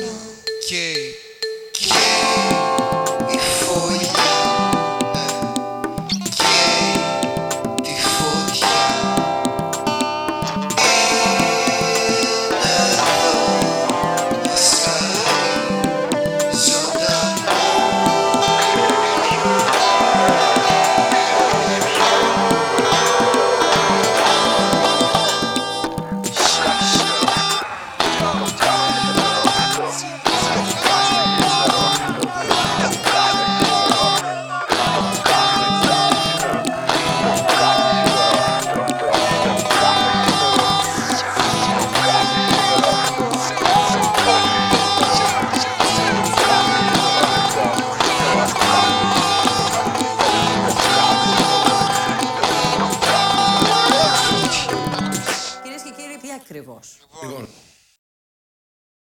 Okay. Κυρίε και κύριοι, τι ακριβώς. Λοιπόν,